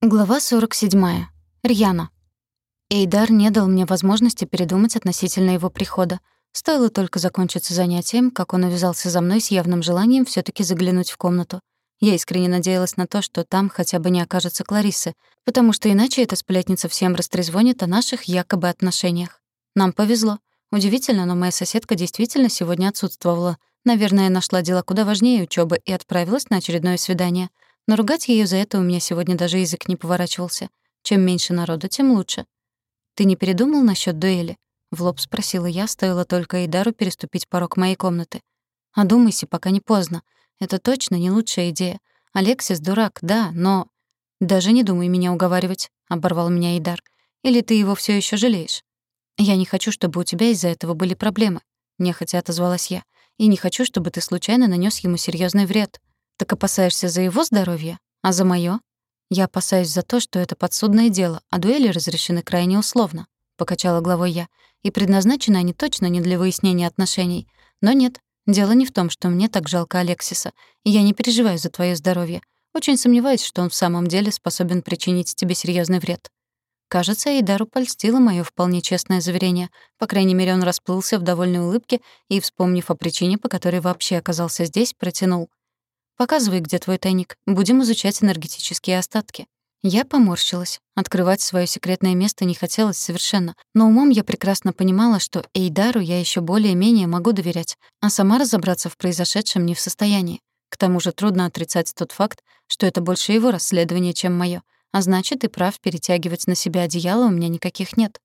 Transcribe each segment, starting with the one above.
Глава 47. Рьяна. Эйдар не дал мне возможности передумать относительно его прихода. Стоило только закончиться занятием, как он увязался за мной с явным желанием все таки заглянуть в комнату. Я искренне надеялась на то, что там хотя бы не окажется Кларисы, потому что иначе эта сплетница всем растрезвонит о наших якобы отношениях. Нам повезло. Удивительно, но моя соседка действительно сегодня отсутствовала. Наверное, нашла дела куда важнее учебы и отправилась на очередное свидание — но ругать ее за это у меня сегодня даже язык не поворачивался. Чем меньше народу, тем лучше. «Ты не передумал насчет дуэли?» — в лоб спросила я, стоило только Эйдару переступить порог моей комнаты. «Одумайся, пока не поздно. Это точно не лучшая идея. Алексис дурак, да, но...» «Даже не думай меня уговаривать», — оборвал меня Эйдар. «Или ты его все еще жалеешь?» «Я не хочу, чтобы у тебя из-за этого были проблемы», — нехотя отозвалась я. «И не хочу, чтобы ты случайно нанес ему серьезный вред. Так опасаешься за его здоровье? А за моё? Я опасаюсь за то, что это подсудное дело, а дуэли разрешены крайне условно, покачала головой я. И предназначены они точно не для выяснения отношений. Но нет, дело не в том, что мне так жалко Алексиса, и я не переживаю за твоё здоровье. Очень сомневаюсь, что он в самом деле способен причинить тебе серьезный вред. Кажется, Эйдару польстило моё вполне честное заверение. По крайней мере, он расплылся в довольной улыбке и, вспомнив о причине, по которой вообще оказался здесь, протянул. Показывай, где твой тайник. Будем изучать энергетические остатки». Я поморщилась. Открывать свое секретное место не хотелось совершенно, но умом я прекрасно понимала, что Эйдару я еще более-менее могу доверять, а сама разобраться в произошедшем не в состоянии. К тому же трудно отрицать тот факт, что это больше его расследование, чем моё, а значит, и прав перетягивать на себя одеяло у меня никаких нет.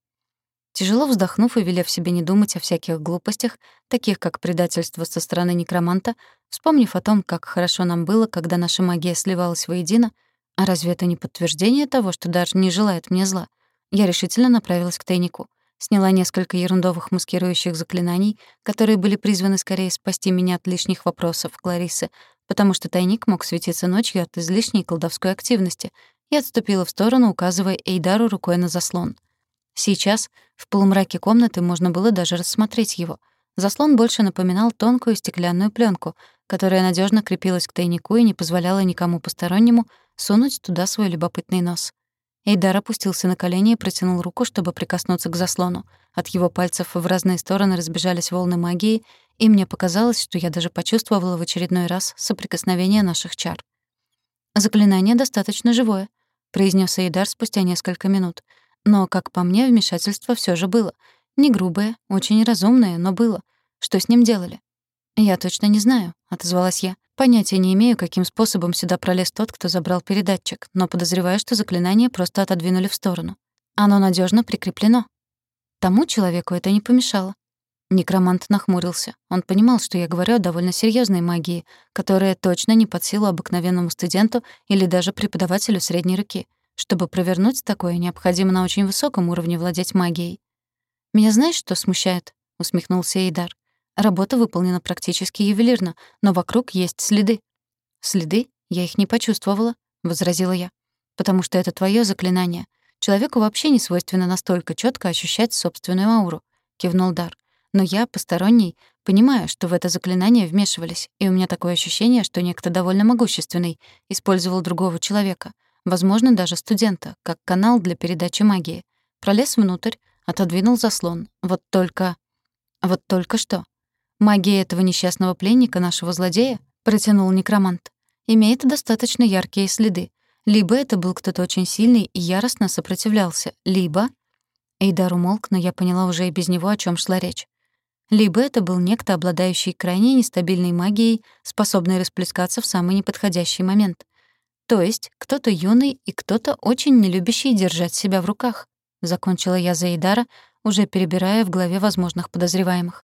Тяжело вздохнув и велев себе не думать о всяких глупостях, таких как предательство со стороны некроманта, вспомнив о том, как хорошо нам было, когда наша магия сливалась воедино, а разве это не подтверждение того, что даже не желает мне зла, я решительно направилась к тайнику. Сняла несколько ерундовых маскирующих заклинаний, которые были призваны скорее спасти меня от лишних вопросов Кларисы, потому что тайник мог светиться ночью от излишней колдовской активности, и отступила в сторону, указывая Эйдару рукой на заслон — Сейчас в полумраке комнаты можно было даже рассмотреть его. Заслон больше напоминал тонкую стеклянную пленку, которая надежно крепилась к тайнику и не позволяла никому постороннему сунуть туда свой любопытный нос. Эйдар опустился на колени и протянул руку, чтобы прикоснуться к заслону. От его пальцев в разные стороны разбежались волны магии, и мне показалось, что я даже почувствовала в очередной раз соприкосновение наших чар. «Заклинание достаточно живое», — произнес Эйдар спустя несколько минут — но, как по мне, вмешательство все же было. Не грубое, очень разумное, но было. Что с ним делали? «Я точно не знаю», — отозвалась я. «Понятия не имею, каким способом сюда пролез тот, кто забрал передатчик, но подозреваю, что заклинание просто отодвинули в сторону. Оно надежно прикреплено. Тому человеку это не помешало». Некромант нахмурился. Он понимал, что я говорю о довольно серьезной магии, которая точно не под силу обыкновенному студенту или даже преподавателю средней руки — чтобы провернуть такое, необходимо на очень высоком уровне владеть магией. «Меня знаешь, что смущает?» — усмехнулся Эйдар. «Работа выполнена практически ювелирно, но вокруг есть следы». «Следы? Я их не почувствовала», — возразила я. «Потому что это твое заклинание. Человеку вообще не свойственно настолько четко ощущать собственную ауру», — кивнул Дар. «Но я, посторонний, понимаю, что в это заклинание вмешивались, и у меня такое ощущение, что некто довольно могущественный использовал другого человека, возможно, даже студента, как канал для передачи магии. Пролез внутрь, отодвинул заслон. Вот только... Вот только что. Магия этого несчастного пленника, нашего злодея, протянул некромант, имеет достаточно яркие следы. Либо это был кто-то очень сильный и яростно сопротивлялся, либо... Эйдар умолк, но я поняла уже и без него, о чем шла речь. Либо это был некто, обладающий крайне нестабильной магией, способный расплескаться в самый неподходящий момент. То есть кто-то юный и кто-то очень не любящий держать себя в руках. Закончила я за Эйдара, уже перебирая в голове возможных подозреваемых.